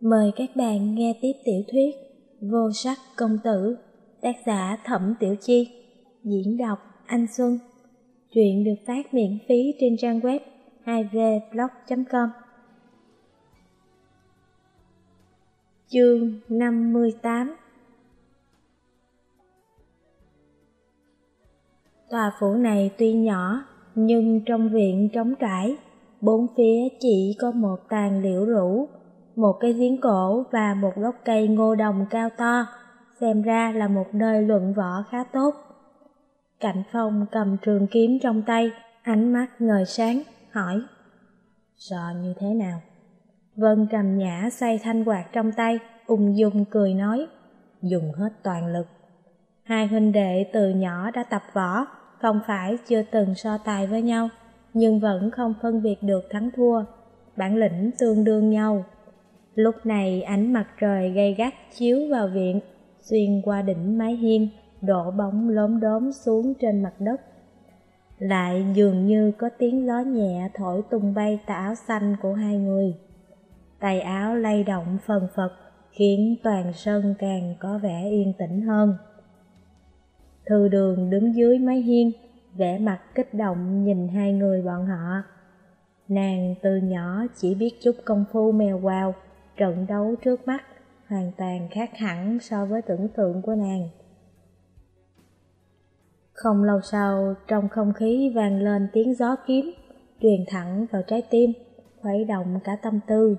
Mời các bạn nghe tiếp tiểu thuyết Vô sắc công tử, tác giả Thẩm Tiểu Chi, diễn đọc Anh Xuân. Chuyện được phát miễn phí trên trang web 2vblog.com Chương 58 Tòa phủ này tuy nhỏ, nhưng trong viện trống trải, bốn phía chỉ có một tàn liễu rũ, một cái giếng cổ và một gốc cây ngô đồng cao to, xem ra là một nơi luận võ khá tốt. cạnh phong cầm trường kiếm trong tay, ánh mắt ngời sáng, hỏi Sợ như thế nào? Vân trầm nhã xoay thanh quạt trong tay, ung dung cười nói Dùng hết toàn lực. Hai huynh đệ từ nhỏ đã tập võ, không phải chưa từng so tài với nhau, nhưng vẫn không phân biệt được thắng thua, bản lĩnh tương đương nhau. Lúc này ánh mặt trời gay gắt chiếu vào viện, xuyên qua đỉnh mái hiên, đổ bóng lốm đốm xuống trên mặt đất. Lại dường như có tiếng gió nhẹ thổi tung bay tà áo xanh của hai người. Tay áo lay động phần phật, khiến toàn sân càng có vẻ yên tĩnh hơn. Thư đường đứng dưới mái hiên, vẻ mặt kích động nhìn hai người bọn họ. Nàng từ nhỏ chỉ biết chút công phu mèo quào, trận đấu trước mắt hoàn toàn khác hẳn so với tưởng tượng của nàng. Không lâu sau, trong không khí vang lên tiếng gió kiếm, truyền thẳng vào trái tim, khuấy động cả tâm tư.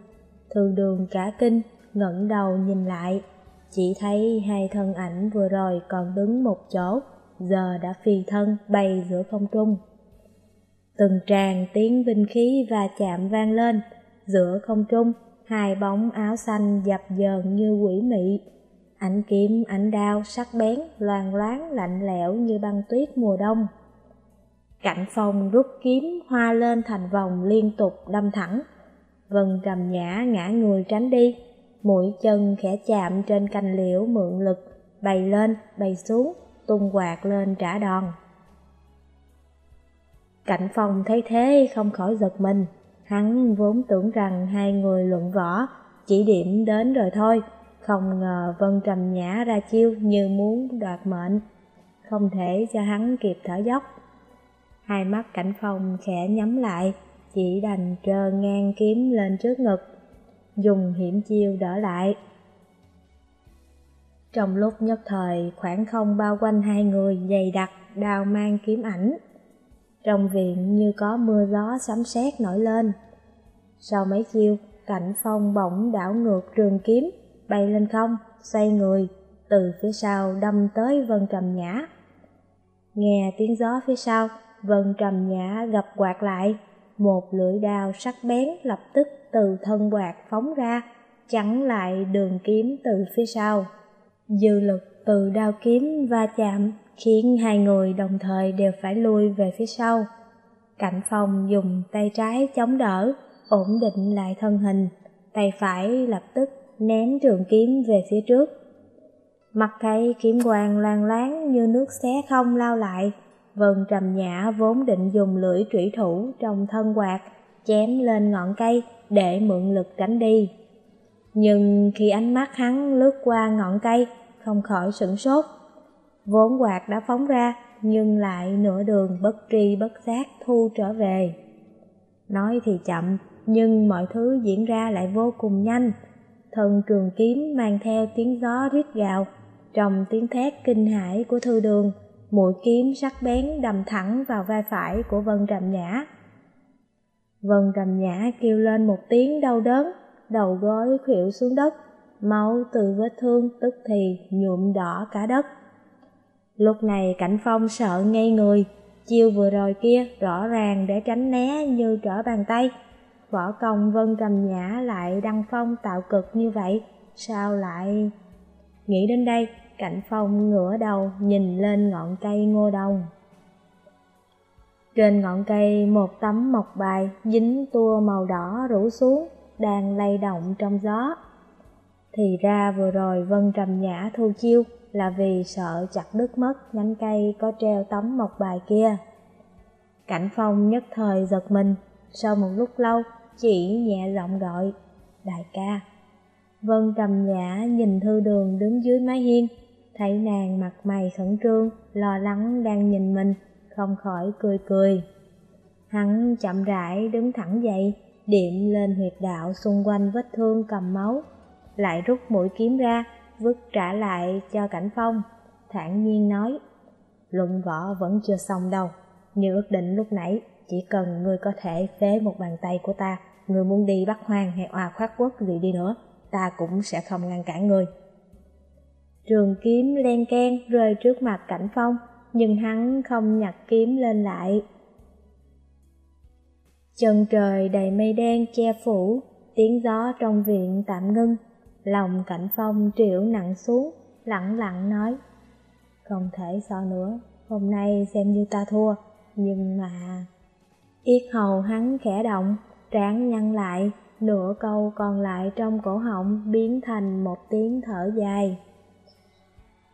Thường đường cả kinh, ngẩng đầu nhìn lại, chỉ thấy hai thân ảnh vừa rồi còn đứng một chỗ, giờ đã phi thân bay giữa không trung. Từng tràng tiếng binh khí và chạm vang lên, giữa không trung hai bóng áo xanh dập dờn như quỷ mị. Ảnh kiếm, ảnh đao, sắc bén, loàn loáng, lạnh lẽo như băng tuyết mùa đông. Cạnh phòng rút kiếm hoa lên thành vòng liên tục đâm thẳng. Vân trầm nhã ngã người tránh đi, mũi chân khẽ chạm trên cành liễu mượn lực, bay lên, bay xuống, tung quạt lên trả đòn. Cạnh phòng thấy thế không khỏi giật mình, Hắn vốn tưởng rằng hai người luận võ chỉ điểm đến rồi thôi, không ngờ Vân Trầm Nhã ra chiêu như muốn đoạt mệnh, không thể cho hắn kịp thở dốc. Hai mắt cảnh phong khẽ nhắm lại, chỉ đành trơ ngang kiếm lên trước ngực, dùng hiểm chiêu đỡ lại. Trong lúc nhất thời, khoảng không bao quanh hai người dày đặc, đào mang kiếm ảnh. Trong viện như có mưa gió sấm sét nổi lên. Sau mấy chiêu, cảnh phong bỗng đảo ngược trường kiếm, bay lên không, xoay người, từ phía sau đâm tới Vân Trầm Nhã. Nghe tiếng gió phía sau, Vân Trầm Nhã gập quạt lại, một lưỡi đao sắc bén lập tức từ thân quạt phóng ra, chắn lại đường kiếm từ phía sau. Dư lực từ đao kiếm va chạm khiến hai người đồng thời đều phải lui về phía sau. Cảnh phong dùng tay trái chống đỡ, ổn định lại thân hình, tay phải lập tức ném trường kiếm về phía trước. Mặt thấy kiếm quang loang loáng như nước xé không lao lại, Vân trầm nhã vốn định dùng lưỡi trủy thủ trong thân quạt chém lên ngọn cây để mượn lực tránh đi. Nhưng khi ánh mắt hắn lướt qua ngọn cây, không khỏi sửng sốt. Vốn quạt đã phóng ra, nhưng lại nửa đường bất tri bất giác thu trở về. Nói thì chậm, nhưng mọi thứ diễn ra lại vô cùng nhanh. Thần trường kiếm mang theo tiếng gió rít gào, trong tiếng thét kinh hãi của thư đường, mũi kiếm sắc bén đâm thẳng vào vai phải của Vân Trầm Nhã. Vân Trầm Nhã kêu lên một tiếng đau đớn, đầu gối khuỵu xuống đất, máu từ vết thương tức thì nhuộm đỏ cả đất. Lúc này Cảnh Phong sợ ngây người, chiêu vừa rồi kia rõ ràng để tránh né như trở bàn tay. Võ công Vân Trầm Nhã lại đăng phong tạo cực như vậy, sao lại... Nghĩ đến đây, Cảnh Phong ngửa đầu nhìn lên ngọn cây ngô đồng. Trên ngọn cây một tấm mộc bài dính tua màu đỏ rủ xuống, đang lay động trong gió. Thì ra vừa rồi Vân Trầm Nhã thu chiêu là vì sợ chặt đứt mất nhánh cây có treo tấm mộc bài kia. Cảnh Phong nhất thời giật mình, sau một lúc lâu chỉ nhẹ giọng gọi, đại ca. Vân trầm nhã nhìn thư đường đứng dưới mái hiên, thấy nàng mặt mày khẩn trương, lo lắng đang nhìn mình, không khỏi cười cười. Hắn chậm rãi đứng thẳng dậy, điểm lên huyệt đạo xung quanh vết thương cầm máu, lại rút mũi kiếm ra, vứt trả lại cho cảnh phong, thản nhiên nói, luận võ vẫn chưa xong đâu, như ước định lúc nãy, chỉ cần ngươi có thể phế một bàn tay của ta, ngươi muốn đi bắt hoang hay hòa khoát quốc gì đi nữa, ta cũng sẽ không ngăn cản ngươi. Trường kiếm len ken rơi trước mặt cảnh phong, nhưng hắn không nhặt kiếm lên lại. Chân trời đầy mây đen che phủ, tiếng gió trong viện tạm ngưng, lòng cảnh phong triệu nặng xuống, lặng lặng nói, không thể so nữa, hôm nay xem như ta thua, nhưng mà... Yết hầu hắn khẽ động, trán nhăn lại, nửa câu còn lại trong cổ họng biến thành một tiếng thở dài.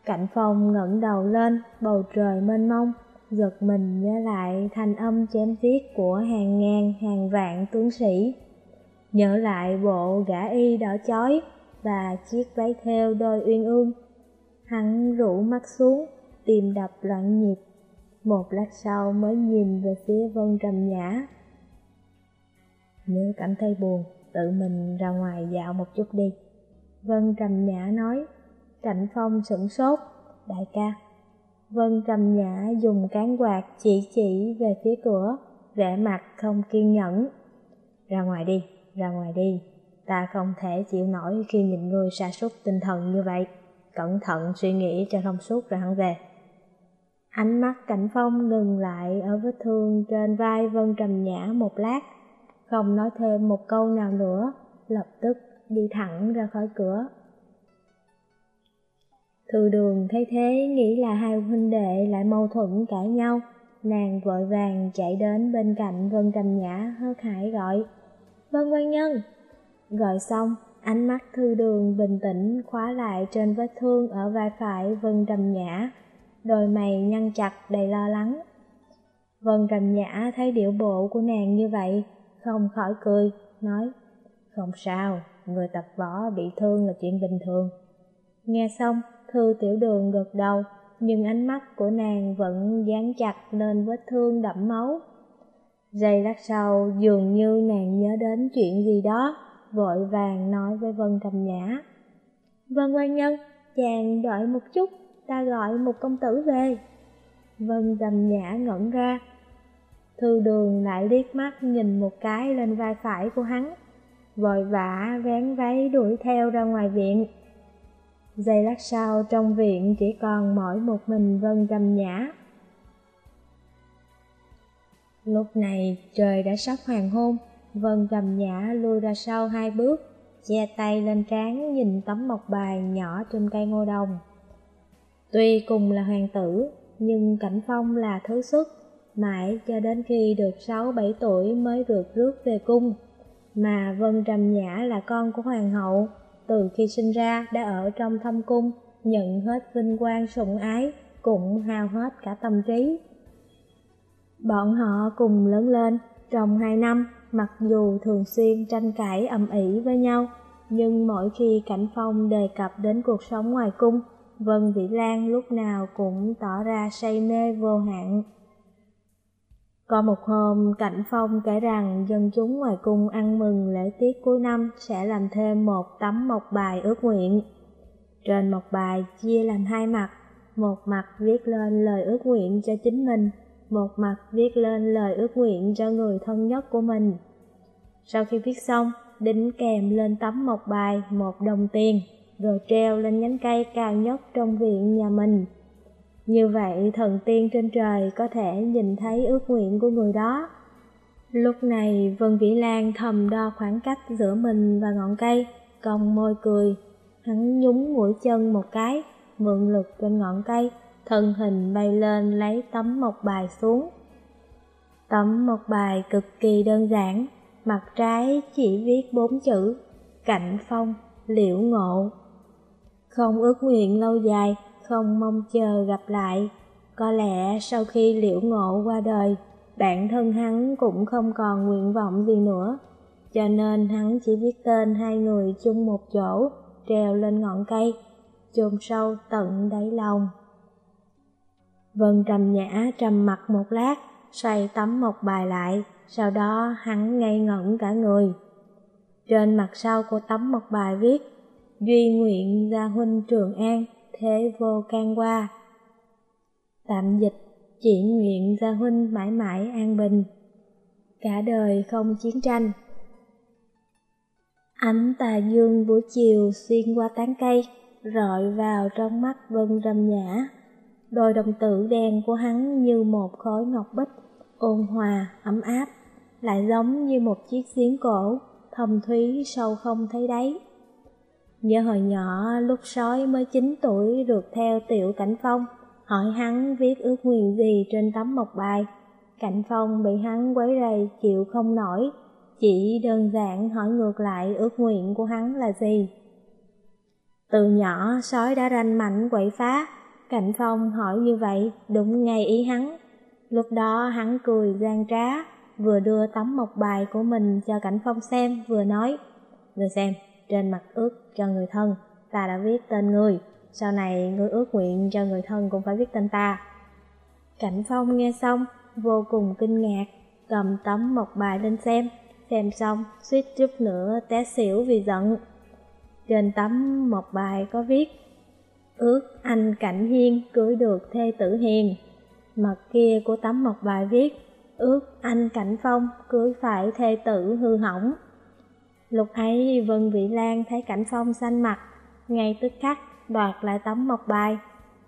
Cảnh phong ngẩng đầu lên, bầu trời mênh mông, giật mình nhớ lại thanh âm chém giết của hàng ngàn hàng vạn tướng sĩ. Nhớ lại bộ gã y đỏ chói và chiếc váy theo đôi uyên ương. Hắn rủ mắt xuống, tìm đập loạn nhịp. Một lát sau mới nhìn về phía Vân Trầm Nhã. Nếu cảm thấy buồn, tự mình ra ngoài dạo một chút đi. Vân Trầm Nhã nói, Cảnh Phong sửng sốt, đại ca. Vân Trầm Nhã dùng cán quạt chỉ chỉ về phía cửa, vẻ mặt không kiên nhẫn. Ra ngoài đi, ra ngoài đi, ta không thể chịu nổi khi nhìn ngươi sa sút tinh thần như vậy. Cẩn thận suy nghĩ cho thông suốt rồi hắn về. Ánh mắt Cảnh Phong ngừng lại ở vết thương trên vai Vân Trầm Nhã một lát, không nói thêm một câu nào nữa, lập tức đi thẳng ra khỏi cửa. Thư đường thấy thế nghĩ là hai huynh đệ lại mâu thuẫn cãi nhau, nàng vội vàng chạy đến bên cạnh Vân Trầm Nhã hớt hải gọi, Vân quan nhân! Gọi xong, ánh mắt thư đường bình tĩnh khóa lại trên vết thương ở vai phải Vân Trầm Nhã, đôi mày nhăn chặt đầy lo lắng. Vân Trầm Nhã thấy điệu bộ của nàng như vậy, không khỏi cười, nói, không sao, người tập võ bị thương là chuyện bình thường. Nghe xong, thư tiểu đường gật đầu, nhưng ánh mắt của nàng vẫn dán chặt lên vết thương đẫm máu. Giây lát sau, dường như nàng nhớ đến chuyện gì đó, vội vàng nói với Vân Trầm Nhã. Vân quan nhân, chàng đợi một chút, ta gọi một công tử về. Vân Trầm Nhã ngẩn ra, Thư đường lại liếc mắt nhìn một cái lên vai phải của hắn, vội vã vén váy đuổi theo ra ngoài viện. Giây lát sau trong viện chỉ còn mỗi một mình Vân Trầm Nhã. Lúc này trời đã sắp hoàng hôn, Vân Trầm Nhã lui ra sau hai bước, che tay lên trán nhìn tấm mộc bài nhỏ trên cây ngô đồng. Tuy cùng là hoàng tử, nhưng Cảnh Phong là thứ xuất, mãi cho đến khi được 6-7 tuổi mới được rước về cung. Mà Vân Trầm Nhã là con của hoàng hậu, từ khi sinh ra đã ở trong thâm cung, nhận hết vinh quang sủng ái, cũng hao hết cả tâm trí. Bọn họ cùng lớn lên, trong hai năm, mặc dù thường xuyên tranh cãi ầm ĩ với nhau, nhưng mỗi khi Cảnh Phong đề cập đến cuộc sống ngoài cung, Vân Vĩ Lan lúc nào cũng tỏ ra say mê vô hạn. Có một hôm, Cảnh Phong kể rằng dân chúng ngoài cung ăn mừng lễ tiết cuối năm sẽ làm thêm một tấm mộc bài ước nguyện. Trên mộc bài chia làm hai mặt, một mặt viết lên lời ước nguyện cho chính mình, một mặt viết lên lời ước nguyện cho người thân nhất của mình. Sau khi viết xong, đính kèm lên tấm mộc bài một đồng tiền, rồi treo lên nhánh cây cao nhất trong viện nhà mình. Như vậy thần tiên trên trời có thể nhìn thấy ước nguyện của người đó. Lúc này Vân Vĩ Lan thầm đo khoảng cách giữa mình và ngọn cây, cong môi cười. Hắn nhúng mũi chân một cái, mượn lực trên ngọn cây, thân hình bay lên lấy tấm mộc bài xuống. Tấm mộc bài cực kỳ đơn giản, mặt trái chỉ viết bốn chữ, cạnh phong, liễu ngộ. Không ước nguyện lâu dài, không mong chờ gặp lại. Có lẽ sau khi liễu ngộ qua đời, bản thân hắn cũng không còn nguyện vọng gì nữa. cho nên hắn chỉ viết tên hai người chung một chỗ, treo lên ngọn cây, chôn sâu tận đáy lòng. Vân trầm nhã trầm mặt một lát, xoay tấm một bài lại, sau đó hắn ngây ngẩn cả người. Trên mặt sau của tấm một bài viết, Duy nguyện gia huynh Trường An, thế vô can qua. Tạm dịch, chỉ nguyện gia huynh mãi mãi an bình. Cả đời không chiến tranh. Ánh tà dương buổi chiều xuyên qua tán cây, rọi vào trong mắt Vân râm Nhã. Đôi đồng tử đen của hắn như một khối ngọc bích, ôn hòa, ấm áp, lại giống như một chiếc giếng cổ, thầm thúy sâu không thấy đáy. Nhớ hồi nhỏ lúc sói mới 9 tuổi được theo tiểu cảnh phong, hỏi hắn viết ước nguyện gì trên tấm mộc bài. Cảnh phong bị hắn quấy rầy chịu không nổi, chỉ đơn giản hỏi ngược lại ước nguyện của hắn là gì. Từ nhỏ sói đã ranh mảnh quậy phá, Cảnh Phong hỏi như vậy đúng ngay ý hắn. Lúc đó hắn cười gian trá, vừa đưa tấm mộc bài của mình cho Cảnh Phong xem, vừa nói, Người xem, trên mặt ước cho người thân, ta đã viết tên người, sau này người ước nguyện cho người thân cũng phải viết tên ta. Cảnh Phong nghe xong, vô cùng kinh ngạc, cầm tấm mộc bài lên xem, xem xong, suýt chút nữa té xỉu vì giận. Trên tấm mộc bài có viết, ước anh Cảnh Hiên cưới được thê tử hiền. Mặt kia của tấm mộc bài viết, ước anh Cảnh Phong cưới phải thê tử hư hỏng. Lúc ấy Vân Vị Lan thấy Cảnh Phong xanh mặt, ngay tức khắc đoạt lại tấm mộc bài,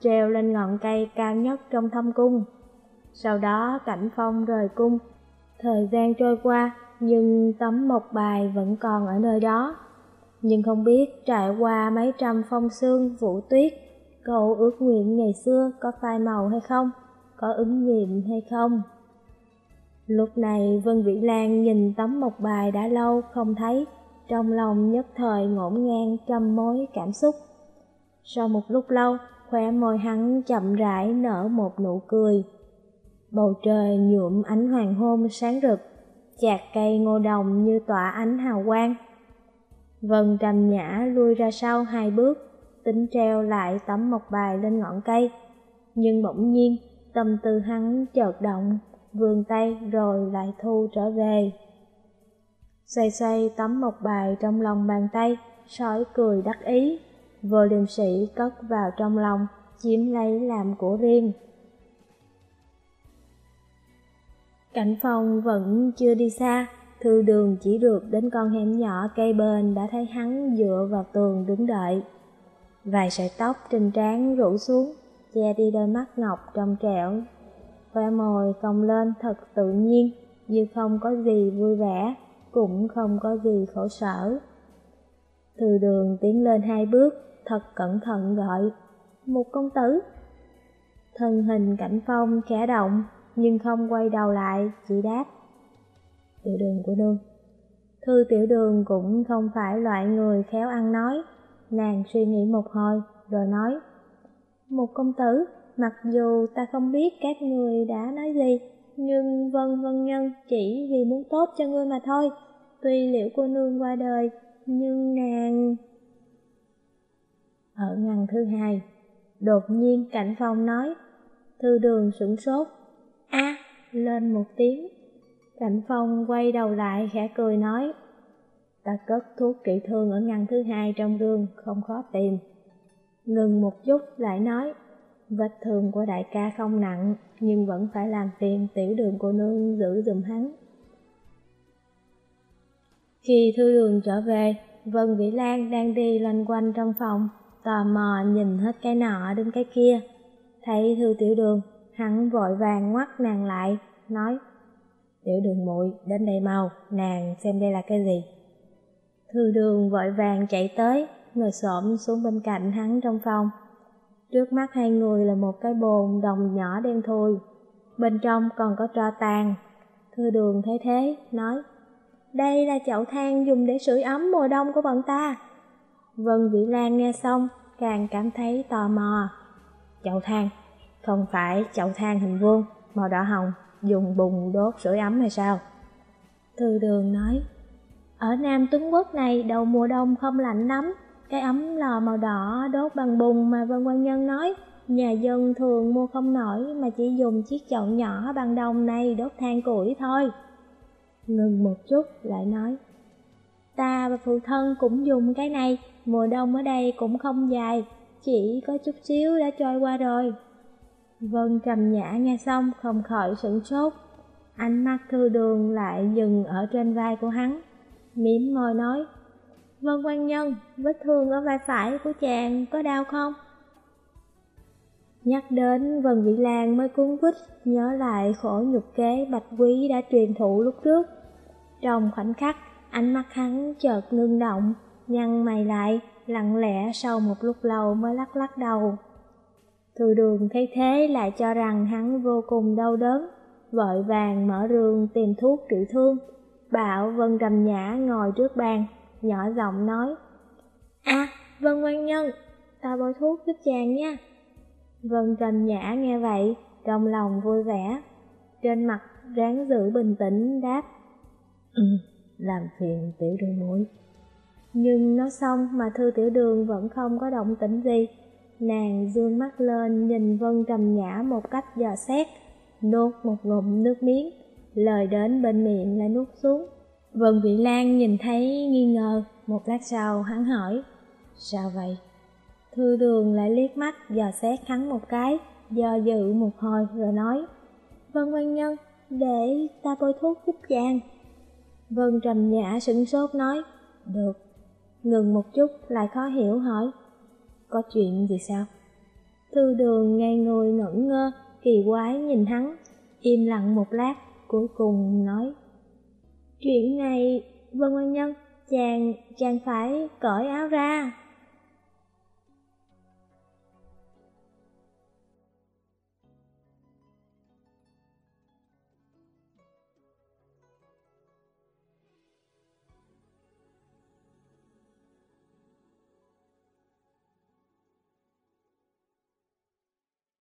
treo lên ngọn cây cao nhất trong thâm cung. Sau đó Cảnh Phong rời cung. Thời gian trôi qua, nhưng tấm mộc bài vẫn còn ở nơi đó. Nhưng không biết trải qua mấy trăm phong sương vũ tuyết, câu ước nguyện ngày xưa có phai màu hay không, có ứng nghiệm hay không. Lúc này Vân Vĩ Lan nhìn tấm mộc bài đã lâu không thấy, trong lòng nhất thời ngổn ngang trăm mối cảm xúc. Sau một lúc lâu, khóe môi hắn chậm rãi nở một nụ cười. Bầu trời nhuộm ánh hoàng hôn sáng rực, chạc cây ngô đồng như tỏa ánh hào quang. Vân trầm nhã lui ra sau hai bước, tính treo lại tấm mộc bài lên ngọn cây. Nhưng bỗng nhiên, tâm tư hắn chợt động, vươn tay rồi lại thu trở về. Xoay xoay tấm một bài trong lòng bàn tay, sói cười đắc ý, vô liêm sĩ cất vào trong lòng, chiếm lấy làm của riêng. Cảnh phòng vẫn chưa đi xa, thư đường chỉ được đến con hẻm nhỏ cây bên đã thấy hắn dựa vào tường đứng đợi. Vài sợi tóc trên trán rủ xuống, che đi đôi mắt ngọc trong trẻo. Khoe mồi cong lên thật tự nhiên, như không có gì vui vẻ, cũng không có gì khổ sở. Từ đường tiến lên hai bước, thật cẩn thận gọi, một công tử. Thân hình cảnh phong khẽ động, nhưng không quay đầu lại, chỉ đáp. Tiểu đường của nương. Thư tiểu đường cũng không phải loại người khéo ăn nói, nàng suy nghĩ một hồi, rồi nói. Một công tử, mặc dù ta không biết các người đã nói gì, nhưng vân vân nhân chỉ vì muốn tốt cho ngươi mà thôi. Tuy liệu cô nương qua đời, nhưng nàng... Ở ngăn thứ hai, đột nhiên cảnh phòng nói, thư đường sửng sốt, a lên một tiếng. Cảnh phong quay đầu lại khẽ cười nói, ta cất thuốc kỵ thương ở ngăn thứ hai trong gương, không khó tìm. Ngừng một chút lại nói, vết thương của đại ca không nặng, nhưng vẫn phải làm phiền tiểu đường cô nương giữ dùm hắn. Khi thư đường trở về, Vân Vĩ Lan đang đi loanh quanh trong phòng, tò mò nhìn hết cái nọ đến cái kia. Thấy thư tiểu đường, hắn vội vàng ngoắt nàng lại, nói Tiểu đường muội đến đây mau, nàng xem đây là cái gì. Thư đường vội vàng chạy tới, ngồi xổm xuống bên cạnh hắn trong phòng. Trước mắt hai người là một cái bồn đồng nhỏ đen thui, bên trong còn có tro tàn. Thư đường thấy thế, nói đây là chậu than dùng để sưởi ấm mùa đông của bọn ta. Vân Vĩ Lan nghe xong, càng cảm thấy tò mò. Chậu than, không phải chậu than hình vuông, màu đỏ hồng, dùng bùn đốt sưởi ấm hay sao? Thư đường nói, Ở Nam Tuấn Quốc này đầu mùa đông không lạnh lắm, cái ấm lò màu đỏ đốt bằng bùn mà Vân Quan Nhân nói, nhà dân thường mua không nổi mà chỉ dùng chiếc chậu nhỏ bằng đồng này đốt than củi thôi. Ngừng một chút lại nói, ta và phụ thân cũng dùng cái này, mùa đông ở đây cũng không dài, chỉ có chút xíu đã trôi qua rồi. Vân trầm nhã nghe xong không khỏi sửng sốt, ánh mắt thư đường lại dừng ở trên vai của hắn, mỉm môi nói, Vân quan nhân, vết thương ở vai phải của chàng có đau không? Nhắc đến Vân Vĩ Lan mới cuốn quýt nhớ lại khổ nhục kế bạch quý đã truyền thụ lúc trước. Trong khoảnh khắc, ánh mắt hắn chợt ngưng động, nhăn mày lại, lặng lẽ sau một lúc lâu mới lắc lắc đầu. Thư đường thấy thế lại cho rằng hắn vô cùng đau đớn, vội vàng mở rương tìm thuốc trị thương. Bảo Vân Trầm Nhã ngồi trước bàn, nhỏ giọng nói À, Vân quan nhân, ta bôi thuốc giúp chàng nha. Vân Trầm Nhã nghe vậy, trong lòng vui vẻ. Trên mặt ráng giữ bình tĩnh đáp Ừ, làm phiền tiểu đường muội Nhưng nói xong mà thư tiểu đường vẫn không có động tĩnh gì. Nàng dương mắt lên nhìn Vân Trầm Nhã một cách dò xét, nốt một ngụm nước miếng, lời đến bên miệng lại nuốt xuống. Vân Vị Lan nhìn thấy nghi ngờ, một lát sau hắn hỏi, sao vậy? Thư đường lại liếc mắt dò xét hắn một cái, do dự một hồi rồi nói, Vân quan nhân, để ta bôi thuốc giúp chàng. Vân trầm nhã sửng sốt nói, được. Ngừng một chút lại khó hiểu hỏi, có chuyện gì sao? Thư đường ngay người ngẩn ngơ, kỳ quái nhìn hắn, im lặng một lát, cuối cùng nói, Chuyện này, Vân quan nhân, chàng, chàng phải cởi áo ra.